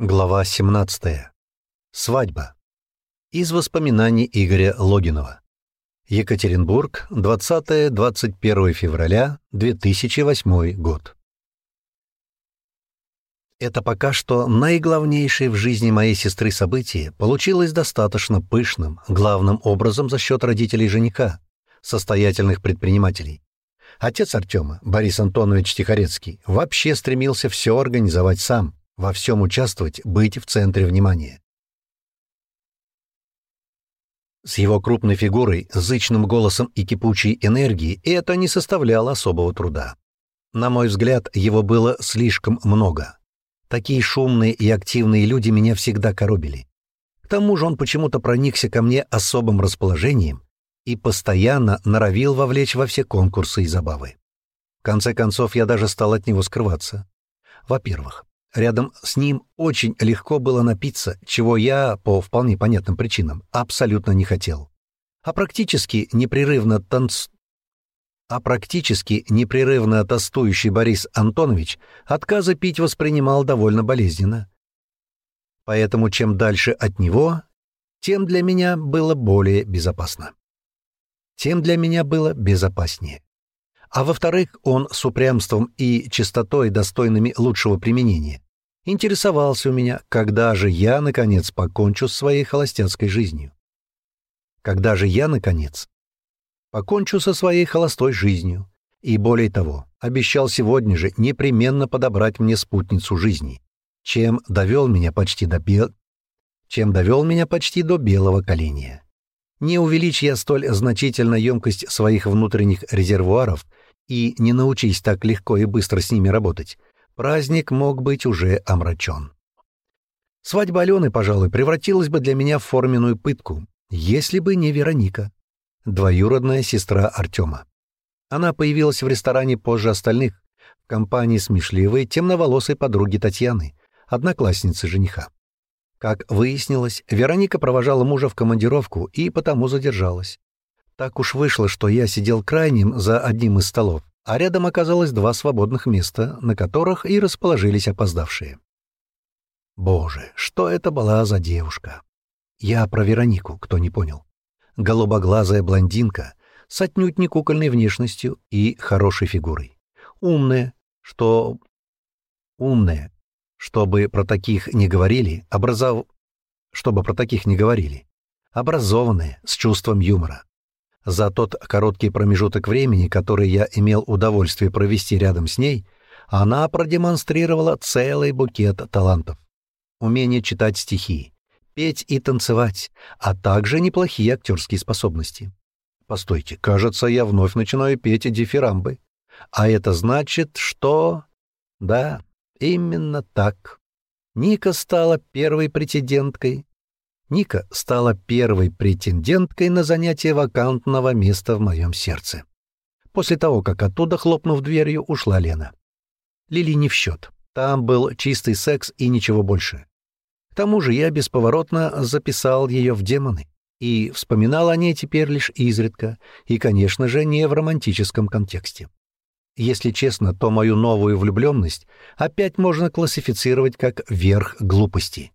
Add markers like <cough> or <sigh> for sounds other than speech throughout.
Глава 17. Свадьба. Из воспоминаний Игоря Логинова. Екатеринбург, 20-21 февраля 2008 год. Это пока что наиглавнейшее в жизни моей сестры событие получилось достаточно пышным, главным образом за счет родителей жениха, состоятельных предпринимателей. Отец Артема, Борис Антонович Тихорецкий, вообще стремился все организовать сам, во всем участвовать, быть в центре внимания. С его крупной фигурой, зычным голосом и кипучей энергией это не составляло особого труда. На мой взгляд, его было слишком много. Такие шумные и активные люди меня всегда коробили. К тому же он почему-то проникся ко мне особым расположением и постоянно норовил вовлечь во все конкурсы и забавы. В конце концов, я даже стал от него скрываться. Во-первых, Рядом с ним очень легко было напиться, чего я, по вполне понятным причинам, абсолютно не хотел. А практически непрерывно танц... А практически непрерывно тостующий Борис Антонович отказы пить воспринимал довольно болезненно. Поэтому чем дальше от него, тем для меня было более безопасно. Тем для меня было безопаснее. А во-вторых, он с упрямством и чистотой, достойными лучшего применения, интересовался у меня, когда же я, наконец, покончу с своей холостяцкой жизнью. Когда же я, наконец, покончу со своей холостой жизнью. И более того, обещал сегодня же непременно подобрать мне спутницу жизни, чем довел меня почти до бел... чем довел меня почти до белого коленя. Не увеличь я столь значительно емкость своих внутренних резервуаров и не научись так легко и быстро с ними работать, праздник мог быть уже омрачен. Свадьба Алены, пожалуй, превратилась бы для меня в форменную пытку, если бы не Вероника, двоюродная сестра Артема. Она появилась в ресторане позже остальных, в компании смешливой, темноволосой подруги Татьяны, одноклассницы жениха. Как выяснилось, Вероника провожала мужа в командировку и потому задержалась. Так уж вышло, что я сидел крайним за одним из столов, а рядом оказалось два свободных места, на которых и расположились опоздавшие. Боже, что это была за девушка? Я про Веронику, кто не понял. Голубоглазая блондинка с отнюдь не кукольной внешностью и хорошей фигурой. Умная, что... Умная, чтобы про таких не говорили, образов... чтобы про таких не говорили. Образованная, с чувством юмора. За тот короткий промежуток времени, который я имел удовольствие провести рядом с ней, она продемонстрировала целый букет талантов. Умение читать стихи, петь и танцевать, а также неплохие актерские способности. Постойте, кажется, я вновь начинаю петь дифирамбы. А это значит, что... Да, именно так. Ника стала первой претенденткой Ника стала первой претенденткой на занятие вакантного места в моем сердце. После того, как оттуда, хлопнув дверью, ушла Лена. Лили не в счет. Там был чистый секс и ничего больше. К тому же я бесповоротно записал ее в демоны и вспоминал о ней теперь лишь изредка, и, конечно же, не в романтическом контексте. Если честно, то мою новую влюбленность опять можно классифицировать как верх глупости.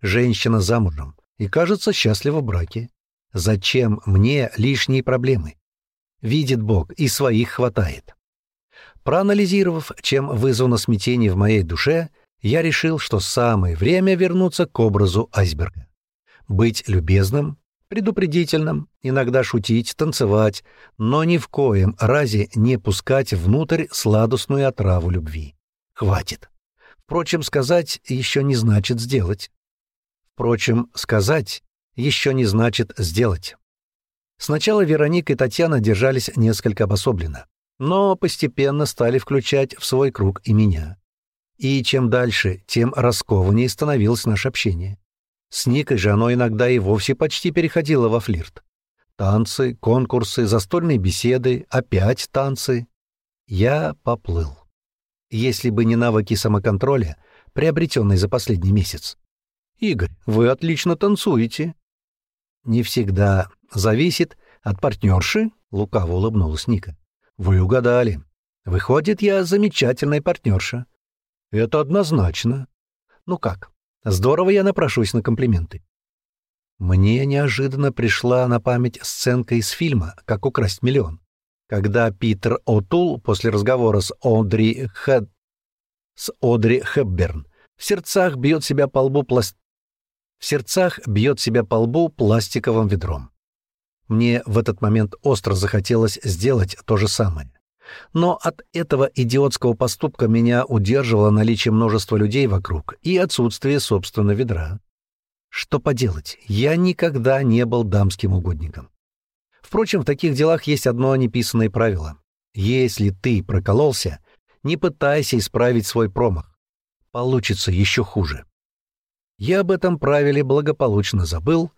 Женщина замужем, и, кажется, счастлива в браке. Зачем мне лишние проблемы? Видит Бог, и своих хватает. Проанализировав, чем вызвано смятение в моей душе, я решил, что самое время вернуться к образу айсберга. Быть любезным, предупредительным, иногда шутить, танцевать, но ни в коем разе не пускать внутрь сладостную отраву любви. Хватит. Впрочем, сказать еще не значит сделать. Впрочем, сказать еще не значит сделать. Сначала Вероника и Татьяна держались несколько обособленно, но постепенно стали включать в свой круг и меня. И чем дальше, тем раскованнее становилось наше общение. С Никой же оно иногда и вовсе почти переходило во флирт. Танцы, конкурсы, застольные беседы, опять танцы. Я поплыл. Если бы не навыки самоконтроля, приобретенные за последний месяц, «Игорь, вы отлично танцуете». «Не всегда. Зависит от партнерши», — лукаво улыбнулась Ника. «Вы угадали. Выходит, я замечательная партнерша». «Это однозначно». «Ну как, Здорово я напрошусь на комплименты. Мне неожиданно пришла на память сценка из фильма «Как украсть миллион», когда Питер О'Тул после разговора с Одри Хэд... с Одри Хепберн в сердцах бьет себя по лбу пласт... в сердцах бьет себя по лбу пластиковым ведром. Мне в этот момент остро захотелось сделать то же самое. Но от этого идиотского поступка меня удерживало наличие множества людей вокруг и отсутствие собственного ведра. Что поделать, я никогда не был дамским угодником. Впрочем, в таких делах есть одно неписанное правило. Если ты прокололся, не пытайся исправить свой промах. Получится еще хуже. Я об этом правиле благополучно забыл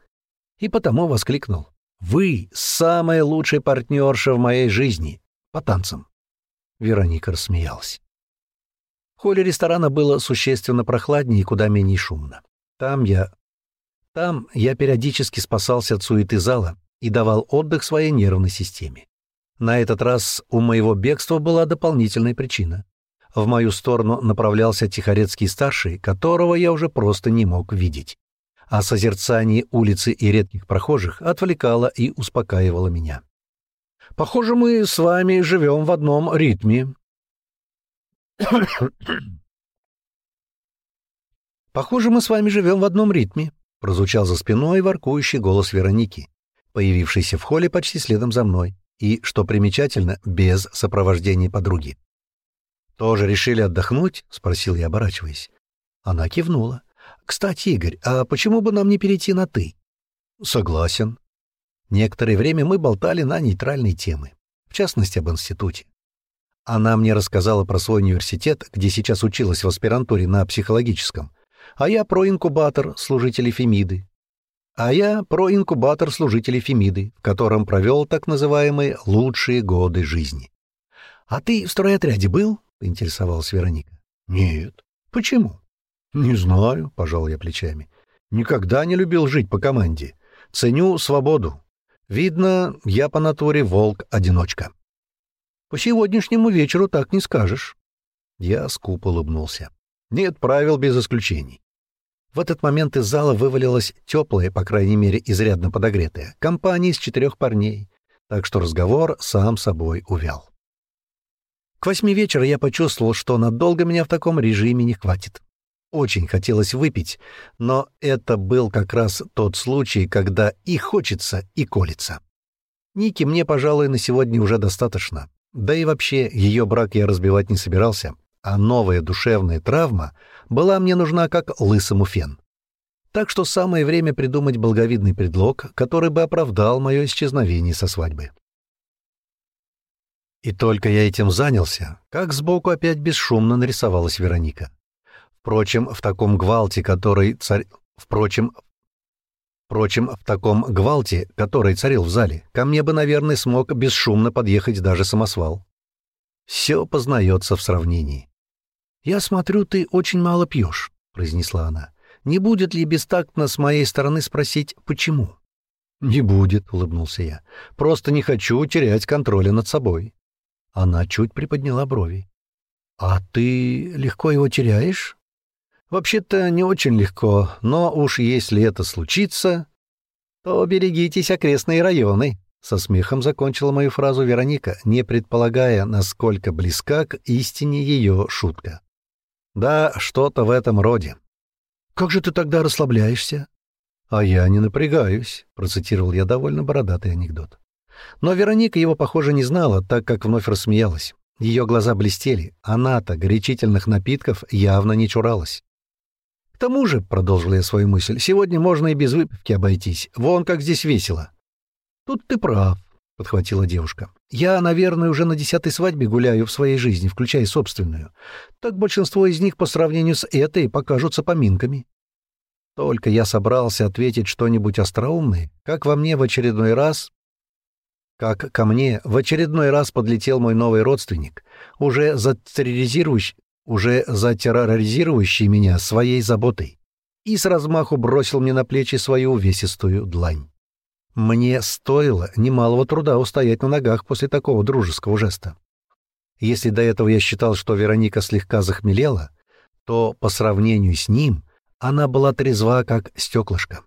и потому воскликнул. «Вы — самая лучшая партнерша в моей жизни. По танцам». Вероника рассмеялась. В холле ресторана было существенно прохладнее и куда менее шумно. Там я там я периодически спасался от суеты зала и давал отдых своей нервной системе. На этот раз у моего бегства была дополнительная причина. В мою сторону направлялся Тихорецкий-старший, которого я уже просто не мог видеть. А созерцание улицы и редких прохожих отвлекало и успокаивало меня. «Похоже, мы с вами живем в одном ритме». <coughs> «Похоже, мы с вами живем в одном ритме», Прозвучал за спиной воркующий голос Вероники, появившийся в холле почти следом за мной, и, что примечательно, без сопровождения подруги. «Тоже решили отдохнуть?» — спросил я, оборачиваясь. Она кивнула. «Кстати, Игорь, а почему бы нам не перейти на «ты»?» «Согласен». Некоторое время мы болтали на нейтральные темы, в частности, об институте. Она мне рассказала про свой университет, где сейчас училась в аспирантуре на психологическом, а я про инкубатор служителей Фемиды. А я про инкубатор служителей Фемиды, в котором провел так называемые лучшие годы жизни. «А ты в стройотряде был?» — поинтересовалась Вероника. «Нет». «Почему?» «Не знаю», — пожал я плечами. «Никогда не любил жить по команде. Ценю свободу. Видно, я по натуре волк-одиночка». «По сегодняшнему вечеру так не скажешь». Я скупо улыбнулся. Нет правил без исключений. В этот момент из зала вывалилась теплая, по крайней мере, изрядно подогретая, компания из четырех парней, так что разговор сам собой увял. К восьми вечера я почувствовал, что надолго меня в таком режиме не хватит. Очень хотелось выпить, но это был как раз тот случай, когда и хочется, и колется. Ники мне, пожалуй, на сегодня уже достаточно. Да и вообще, ее брак я разбивать не собирался, а новая душевная травма была мне нужна как лысому фен. Так что самое время придумать благовидный предлог, который бы оправдал мое исчезновение со свадьбы. И только я этим занялся, как сбоку опять бесшумно нарисовалась Вероника. Впрочем, в таком гвалте, который царь... Впрочем, Впрочем, в таком гвалте, который царил в зале, ко мне бы, наверное, смог бесшумно подъехать даже самосвал. Все познается в сравнении. «Я смотрю, ты очень мало пьешь», — произнесла она. «Не будет ли бестактно с моей стороны спросить, почему?» «Не будет», — улыбнулся я. «Просто не хочу терять контроля над собой». Она чуть приподняла брови. «А ты легко его теряешь?» «Вообще-то не очень легко, но уж если это случится, то берегитесь окрестные районы», — со смехом закончила мою фразу Вероника, не предполагая, насколько близка к истине ее шутка. Да, что-то в этом роде. Как же ты тогда расслабляешься? А я не напрягаюсь, процитировал я довольно бородатый анекдот. Но Вероника его, похоже, не знала, так как вновь рассмеялась. Ее глаза блестели. Она-то горячительных напитков явно не чуралась. «К тому же», — продолжил я свою мысль, — «сегодня можно и без выпивки обойтись. Вон как здесь весело». «Тут ты прав», — подхватила девушка. Я, наверное, уже на десятой свадьбе гуляю в своей жизни, включая собственную. Так большинство из них по сравнению с этой покажутся поминками. Только я собрался ответить что-нибудь остроумное, как во мне в очередной раз... Как ко мне в очередной раз подлетел мой новый родственник, уже затерроризирующий, уже затерроризирующий меня своей заботой, и с размаху бросил мне на плечи свою увесистую длань. Мне стоило немалого труда устоять на ногах после такого дружеского жеста. Если до этого я считал, что Вероника слегка захмелела, то по сравнению с ним Она была трезва, как стеклышко.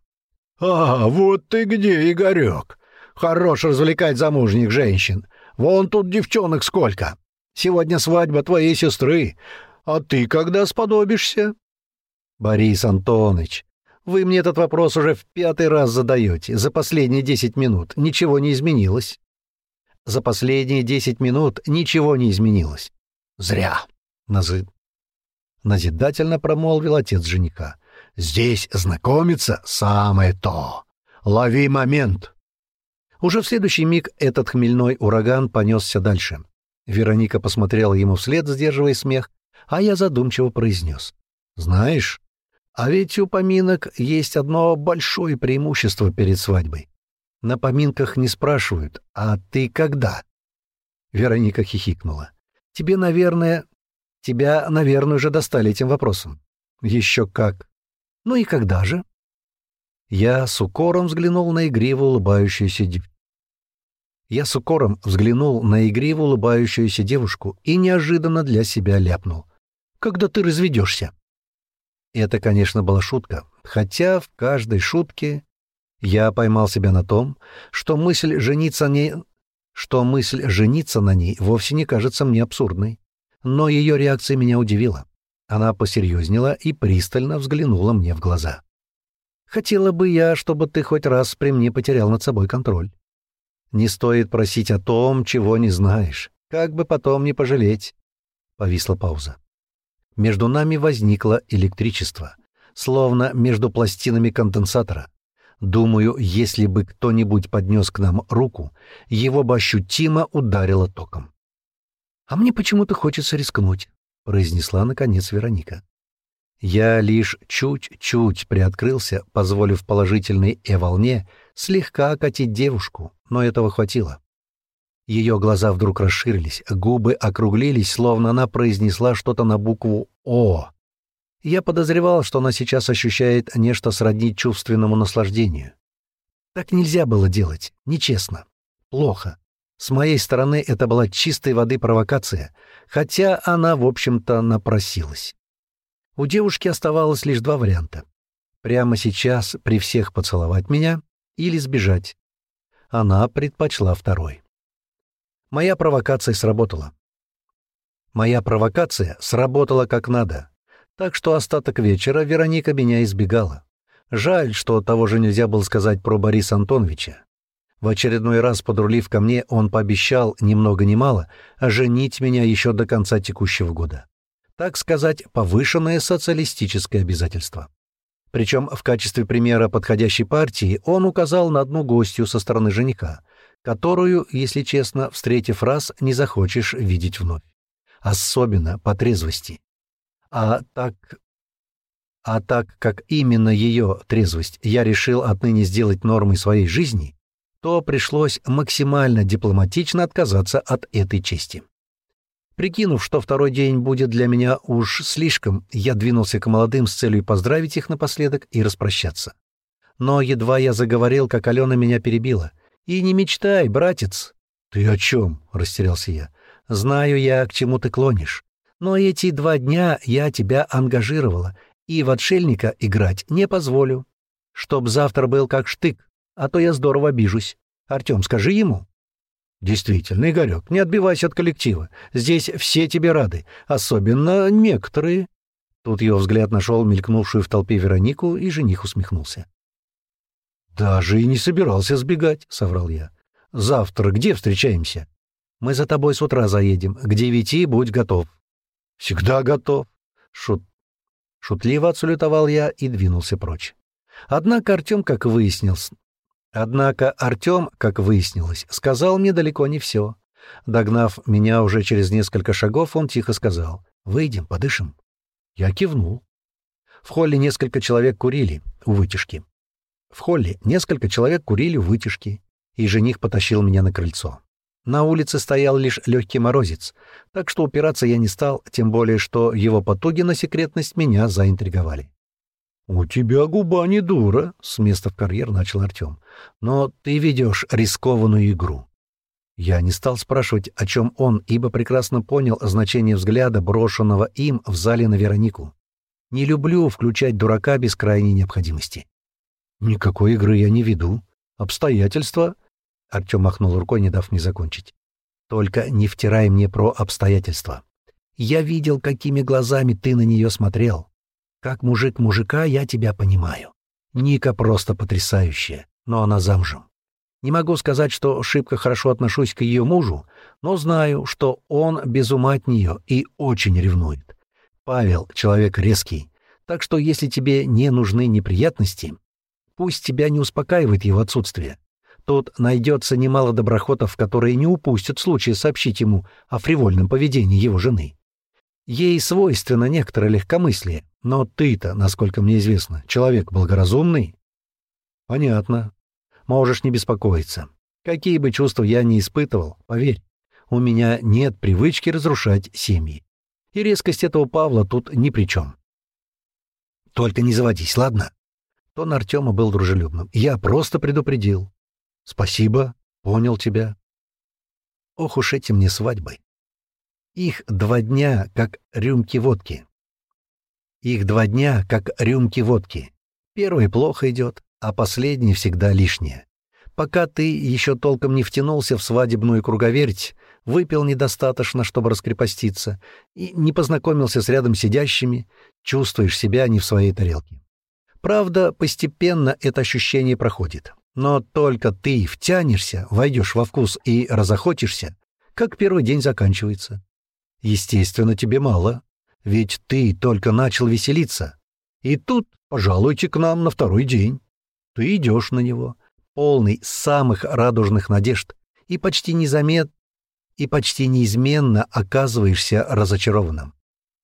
«А, вот ты где, Игорек! Хорош развлекать замужних женщин. Вон тут девчонок сколько. Сегодня свадьба твоей сестры. А ты когда сподобишься?» «Борис Антонович, вы мне этот вопрос уже в пятый раз задаете. За последние десять минут ничего не изменилось». «За последние десять минут ничего не изменилось». «Зря», — назы... назидательно промолвил отец жениха. «Здесь знакомиться самое то. Лови момент». Уже в следующий миг этот хмельной ураган понесся дальше. Вероника посмотрела ему вслед, сдерживая смех, а я задумчиво произнес. «Знаешь, а ведь у поминок есть одно большое преимущество перед свадьбой. На поминках не спрашивают, а ты когда?» Вероника хихикнула. «Тебе, наверное... Тебя, наверное, уже достали этим вопросом». «Еще как». «Ну и когда же?» Я с укором взглянул на игриво улыбающуюся дев... Я с укором взглянул на игриво улыбающуюся девушку и неожиданно для себя ляпнул. «Когда ты разведешься?» Это, конечно, была шутка, хотя в каждой шутке я поймал себя на том, что мысль жениться не... что мысль жениться на ней вовсе не кажется мне абсурдной. Но ее реакция меня удивила. Она посерьезнела и пристально взглянула мне в глаза. «Хотела бы я, чтобы ты хоть раз при мне потерял над собой контроль. Не стоит просить о том, чего не знаешь, как бы потом не пожалеть». Повисла пауза. Между нами возникло электричество, словно между пластинами конденсатора. Думаю, если бы кто-нибудь поднес к нам руку, его бы ощутимо ударило током. «А мне почему-то хочется рискнуть», — произнесла, наконец, Вероника. Я лишь чуть-чуть приоткрылся, позволив положительной «э-волне» слегка окатить девушку, но этого хватило. Ее глаза вдруг расширились, губы округлились, словно она произнесла что-то на букву «О». Я подозревал, что она сейчас ощущает нечто сродни чувственному наслаждению. Так нельзя было делать, нечестно, плохо. С моей стороны это была чистой воды провокация, хотя она, в общем-то, напросилась. У девушки оставалось лишь два варианта. Прямо сейчас при всех поцеловать меня или сбежать. Она предпочла второй. Моя провокация сработала. Моя провокация сработала как надо, так что остаток вечера Вероника меня избегала. Жаль, что того же нельзя было сказать про Бориса Антоновича. В очередной раз, подрулив ко мне, он пообещал ни много мало оженить меня еще до конца текущего года. Так сказать, повышенное социалистическое обязательство. Причем в качестве примера подходящей партии он указал на одну гостью со стороны жениха, которую, если честно, встретив раз, не захочешь видеть вновь. Особенно по трезвости. А так... А так как именно ее трезвость я решил отныне сделать нормой своей жизни, то пришлось максимально дипломатично отказаться от этой чести. Прикинув, что второй день будет для меня уж слишком, я двинулся к молодым с целью поздравить их напоследок и распрощаться. Но едва я заговорил, как Алена меня перебила — и не мечтай, братец. Ты о чем? растерялся я. Знаю я, к чему ты клонишь. Но эти два дня я тебя ангажировала, и в отшельника играть не позволю. Чтоб завтра был как штык, а то я здорово обижусь. Артем, скажи ему. Действительно, Игорек, не отбивайся от коллектива. Здесь все тебе рады, особенно некоторые. Тут его взгляд нашел мелькнувшую в толпе Веронику, и жених усмехнулся. «Даже и не собирался сбегать», — соврал я. «Завтра где встречаемся?» «Мы за тобой с утра заедем. К девяти будь готов». «Всегда готов». Шут... Шутливо отсулютовал я и двинулся прочь. Однако Артем, как выяснилось... Однако Артем, как выяснилось, сказал мне далеко не все. Догнав меня уже через несколько шагов, он тихо сказал «Выйдем, подышим». Я кивнул. В холле несколько человек курили у вытяжки. В холле несколько человек курили вытяжки, и жених потащил меня на крыльцо. На улице стоял лишь легкий морозец, так что упираться я не стал, тем более что его потуги на секретность меня заинтриговали. «У тебя губа не дура», — с места в карьер начал Артем. «Но ты ведешь рискованную игру». Я не стал спрашивать, о чем он, ибо прекрасно понял значение взгляда, брошенного им в зале на Веронику. Не люблю включать дурака без крайней необходимости. Никакой игры я не веду. Обстоятельства... Артем махнул рукой, не дав мне закончить. Только не втирай мне про обстоятельства. Я видел, какими глазами ты на нее смотрел. Как мужик мужика я тебя понимаю. Ника просто потрясающая, но она замужем. Не могу сказать, что шибко хорошо отношусь к ее мужу, но знаю, что он без ума от нее и очень ревнует. Павел — человек резкий, так что если тебе не нужны неприятности, пусть тебя не успокаивает его отсутствие. Тут найдется немало доброхотов, которые не упустят случая сообщить ему о фривольном поведении его жены. Ей свойственно некоторое легкомыслие, но ты-то, насколько мне известно, человек благоразумный. Понятно. Можешь не беспокоиться. Какие бы чувства я ни испытывал, поверь, у меня нет привычки разрушать семьи. И резкость этого Павла тут ни при чем. Только не заводись, ладно? Тон Артема был дружелюбным. Я просто предупредил. Спасибо, понял тебя. Ох уж эти мне свадьбы. Их два дня, как рюмки водки. Их два дня, как рюмки водки. Первый плохо идет, а последний всегда лишнее. Пока ты еще толком не втянулся в свадебную круговерть, выпил недостаточно, чтобы раскрепоститься, и не познакомился с рядом сидящими, чувствуешь себя не в своей тарелке. Правда, постепенно это ощущение проходит. Но только ты втянешься, войдешь во вкус и разохотишься, как первый день заканчивается. Естественно, тебе мало, ведь ты только начал веселиться. И тут пожалуйте к нам на второй день. Ты идешь на него, полный самых радужных надежд, и почти незамет, и почти неизменно оказываешься разочарованным.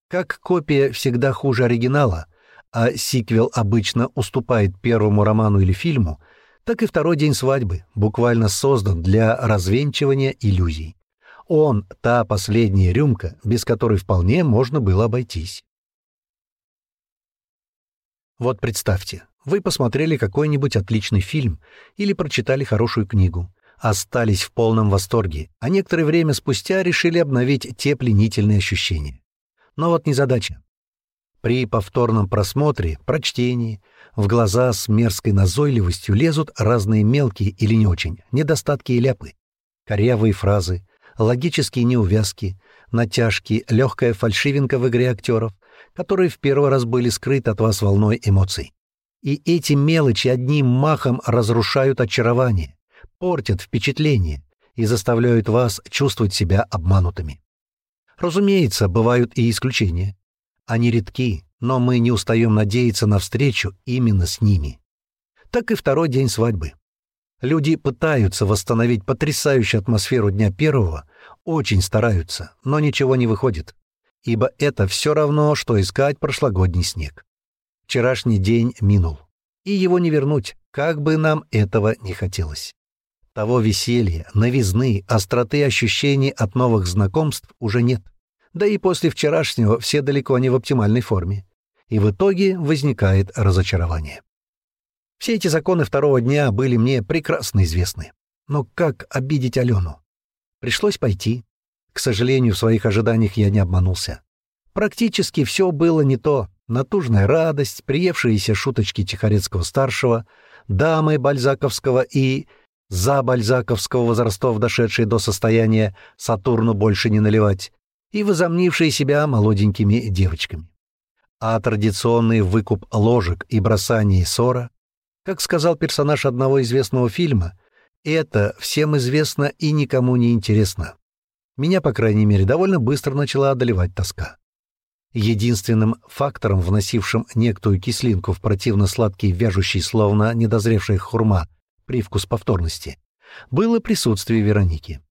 Как копия всегда хуже оригинала, а сиквел обычно уступает первому роману или фильму, так и второй день свадьбы буквально создан для развенчивания иллюзий. Он — та последняя рюмка, без которой вполне можно было обойтись. Вот представьте, вы посмотрели какой-нибудь отличный фильм или прочитали хорошую книгу, остались в полном восторге, а некоторое время спустя решили обновить те пленительные ощущения. Но вот незадача. При повторном просмотре, прочтении, в глаза с мерзкой назойливостью лезут разные мелкие или не очень недостатки и ляпы, корявые фразы, логические неувязки, натяжки, легкая фальшивинка в игре актеров, которые в первый раз были скрыты от вас волной эмоций. И эти мелочи одним махом разрушают очарование, портят впечатление и заставляют вас чувствовать себя обманутыми. Разумеется, бывают и исключения. Они редки, но мы не устаем надеяться на встречу именно с ними. Так и второй день свадьбы. Люди пытаются восстановить потрясающую атмосферу дня первого, очень стараются, но ничего не выходит, ибо это все равно, что искать прошлогодний снег. Вчерашний день минул, и его не вернуть, как бы нам этого не хотелось. Того веселья, новизны, остроты ощущений от новых знакомств уже нет. Да и после вчерашнего все далеко не в оптимальной форме. И в итоге возникает разочарование. Все эти законы второго дня были мне прекрасно известны. Но как обидеть Алену? Пришлось пойти. К сожалению, в своих ожиданиях я не обманулся. Практически все было не то. Натужная радость, приевшиеся шуточки Тихорецкого-старшего, дамы Бальзаковского и за Бальзаковского возрастов, дошедшие до состояния Сатурну больше не наливать, и возомнившие себя молоденькими девочками. А традиционный выкуп ложек и бросание ссора как сказал персонаж одного известного фильма, это всем известно и никому не интересно. Меня, по крайней мере, довольно быстро начала одолевать тоска. Единственным фактором, вносившим некую кислинку в противно-сладкий, вяжущий, словно недозревшая хурма, привкус повторности, было присутствие Вероники.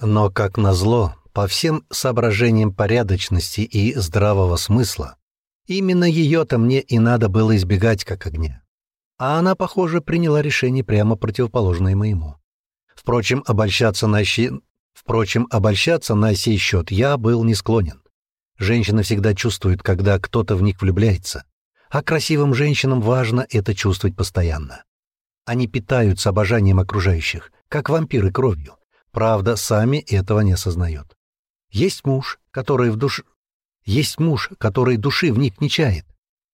Но, как назло, по всем соображениям порядочности и здравого смысла, Именно ее-то мне и надо было избегать как огня. А она, похоже, приняла решение прямо противоположное моему. Впрочем, обольщаться на, щи... Впрочем, обольщаться на сей счет я был не склонен. Женщины всегда чувствуют, когда кто-то в них влюбляется. А красивым женщинам важно это чувствовать постоянно. Они питаются обожанием окружающих, как вампиры кровью. Правда, сами этого не осознают. Есть муж, который в душ... Есть муж, который души в них не чает.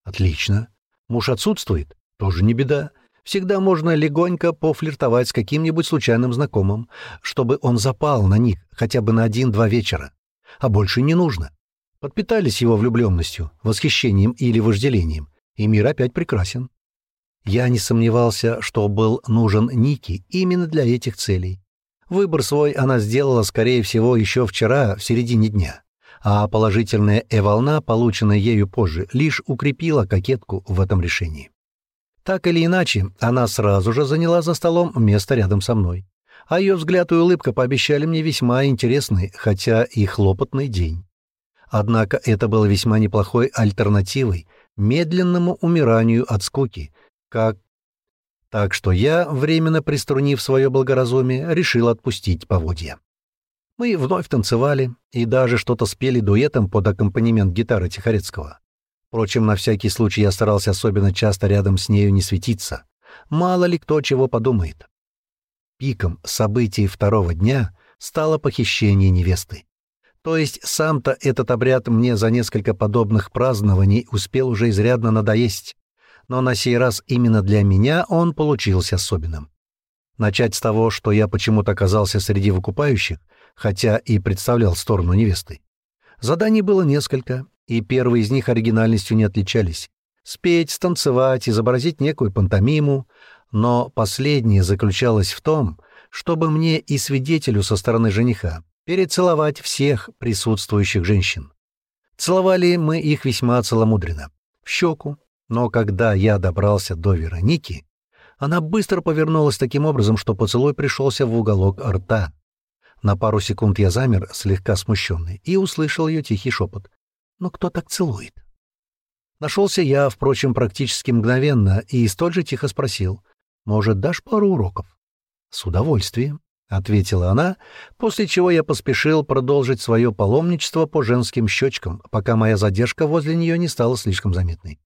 Отлично. Муж отсутствует? Тоже не беда. Всегда можно легонько пофлиртовать с каким-нибудь случайным знакомым, чтобы он запал на них хотя бы на один-два вечера. А больше не нужно. Подпитались его влюбленностью, восхищением или вожделением, и мир опять прекрасен. Я не сомневался, что был нужен Ники именно для этих целей. Выбор свой она сделала, скорее всего, еще вчера, в середине дня. А положительная «э-волна», полученная ею позже, лишь укрепила кокетку в этом решении. Так или иначе, она сразу же заняла за столом место рядом со мной. А ее взгляд и улыбка пообещали мне весьма интересный, хотя и хлопотный день. Однако это было весьма неплохой альтернативой медленному умиранию от скуки, как так что я, временно приструнив свое благоразумие, решил отпустить поводья. Мы вновь танцевали и даже что-то спели дуэтом под аккомпанемент гитары Тихорецкого. Впрочем, на всякий случай я старался особенно часто рядом с нею не светиться. Мало ли кто чего подумает. Пиком событий второго дня стало похищение невесты. То есть сам-то этот обряд мне за несколько подобных празднований успел уже изрядно надоесть но на сей раз именно для меня он получился особенным. Начать с того, что я почему-то оказался среди выкупающих, хотя и представлял сторону невесты. Заданий было несколько, и первые из них оригинальностью не отличались. Спеть, станцевать, изобразить некую пантомиму, но последнее заключалось в том, чтобы мне и свидетелю со стороны жениха перецеловать всех присутствующих женщин. Целовали мы их весьма целомудренно. В щеку, но когда я добрался до Вероники, она быстро повернулась таким образом, что поцелуй пришелся в уголок рта. На пару секунд я замер, слегка смущенный, и услышал ее тихий шепот. «Ну кто так целует?» Нашелся я, впрочем, практически мгновенно, и столь же тихо спросил. «Может, дашь пару уроков?» «С удовольствием», — ответила она, после чего я поспешил продолжить свое паломничество по женским щечкам, пока моя задержка возле нее не стала слишком заметной.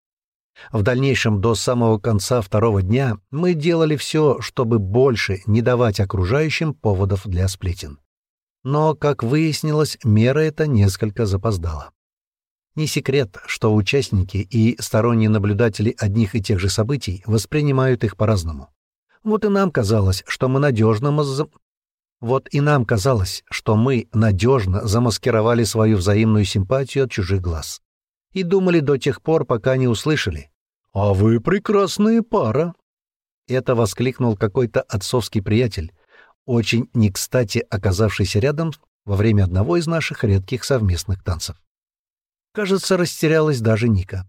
В дальнейшем, до самого конца второго дня, мы делали все, чтобы больше не давать окружающим поводов для сплетен. Но, как выяснилось, мера эта несколько запоздала. Не секрет, что участники и сторонние наблюдатели одних и тех же событий воспринимают их по-разному. Вот и нам казалось, что мы надежно маз... Вот и нам казалось, что мы надежно замаскировали свою взаимную симпатию от чужих глаз и думали до тех пор, пока не услышали. «А вы прекрасная пара!» Это воскликнул какой-то отцовский приятель, очень не кстати оказавшийся рядом во время одного из наших редких совместных танцев. Кажется, растерялась даже Ника.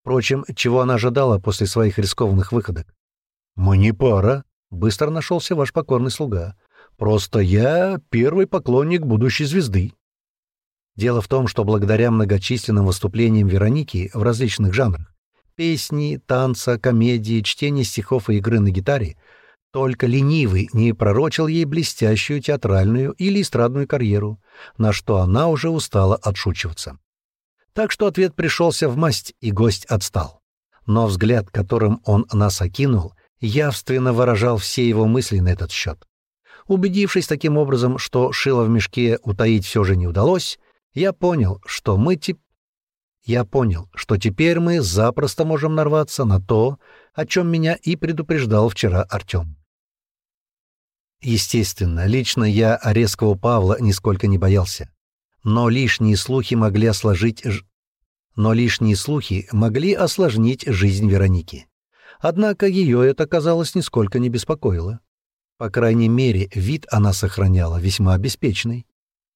Впрочем, чего она ожидала после своих рискованных выходок? «Мы не пара», — быстро нашелся ваш покорный слуга. «Просто я первый поклонник будущей звезды». Дело в том, что благодаря многочисленным выступлениям Вероники в различных жанрах — песни, танца, комедии, чтения стихов и игры на гитаре — только ленивый не пророчил ей блестящую театральную или эстрадную карьеру, на что она уже устала отшучиваться. Так что ответ пришелся в масть, и гость отстал. Но взгляд, которым он нас окинул, явственно выражал все его мысли на этот счет. Убедившись таким образом, что шило в мешке утаить все же не удалось, я понял, что мы теп... Я понял, что теперь мы запросто можем нарваться на то, о чем меня и предупреждал вчера Артем. Естественно, лично я резкого Павла нисколько не боялся. Но лишние слухи могли осложить... Но лишние слухи могли осложнить жизнь Вероники. Однако ее это, казалось, нисколько не беспокоило. По крайней мере, вид она сохраняла весьма обеспеченный.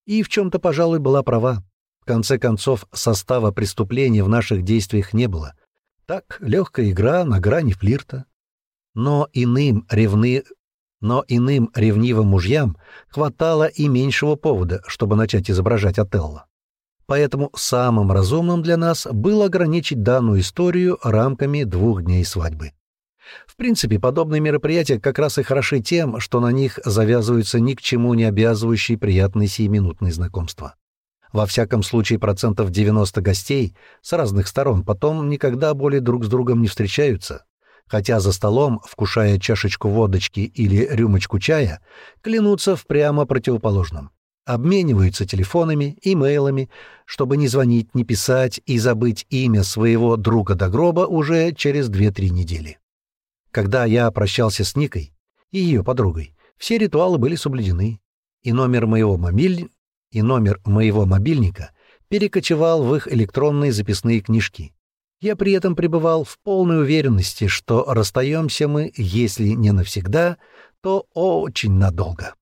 И в чем-то, пожалуй, была права. В конце концов, состава преступления в наших действиях не было. Так, легкая игра на грани флирта. Но иным ревны... Но иным ревнивым мужьям хватало и меньшего повода, чтобы начать изображать Отелло. Поэтому самым разумным для нас было ограничить данную историю рамками двух дней свадьбы. В принципе, подобные мероприятия как раз и хороши тем, что на них завязываются ни к чему не обязывающие приятные сиюминутные знакомства. Во всяком случае, процентов 90 гостей с разных сторон потом никогда более друг с другом не встречаются, хотя за столом, вкушая чашечку водочки или рюмочку чая, клянутся в прямо противоположном. обмениваются телефонами, имейлами, чтобы не звонить, не писать и забыть имя своего друга до гроба уже через 2-3 недели. Когда я прощался с Никой и ее подругой, все ритуалы были соблюдены, и номер моего мобиль... и номер моего мобильника перекочевал в их электронные записные книжки. Я при этом пребывал в полной уверенности, что расстаемся мы, если не навсегда, то очень надолго.